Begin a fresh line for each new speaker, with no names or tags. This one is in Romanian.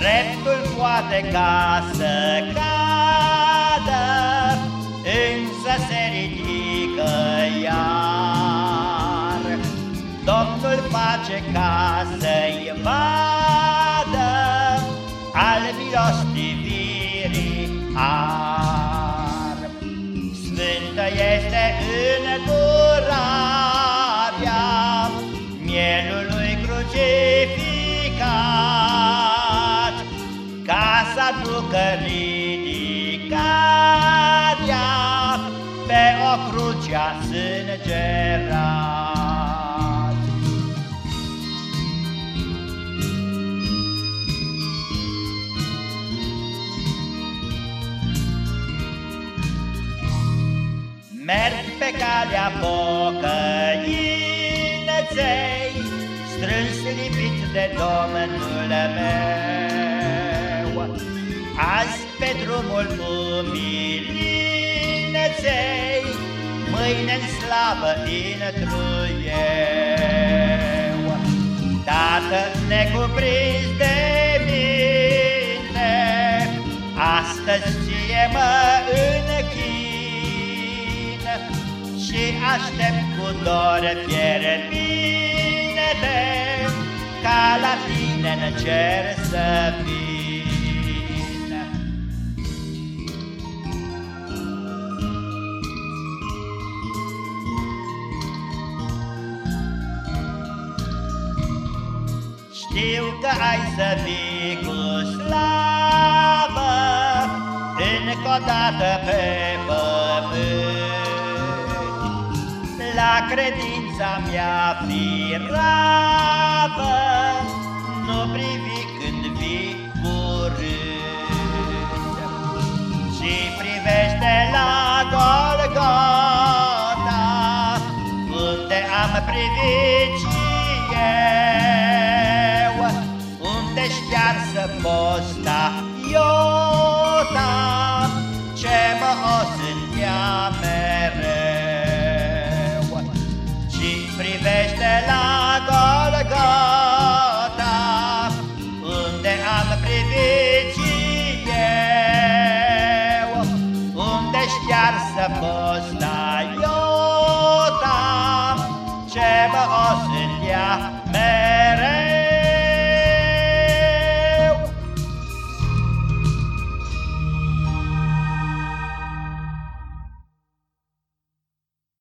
Dreptul poate ca să cadă, însă se ridică iar. Domnul face ca să-i vadă al milostivirii ar. Sfântă este îndurarea mielului crucificat, crucea sângerat. Merg pe calea pocăinței, Strâns lipit de Domnul meu. Azi pe drumul umilinței, Mâine-n slavă intru eu. Tată necuprins de mine, Astăzi ție mă închin, și aștept cu dor fierbinte Ca la tine în cer să vin Știu că ai să vii cu slavă Încă o dată pe pământ. La credința mea firavă, nu privi când vii curând, și privește la Golgota, unde am privit și eu, unde ștearsă fosta iota, ce mă osântea mereu. Privește la Golgota, unde am privit și eu, unde ștearsă fosta iota, ce mă osândea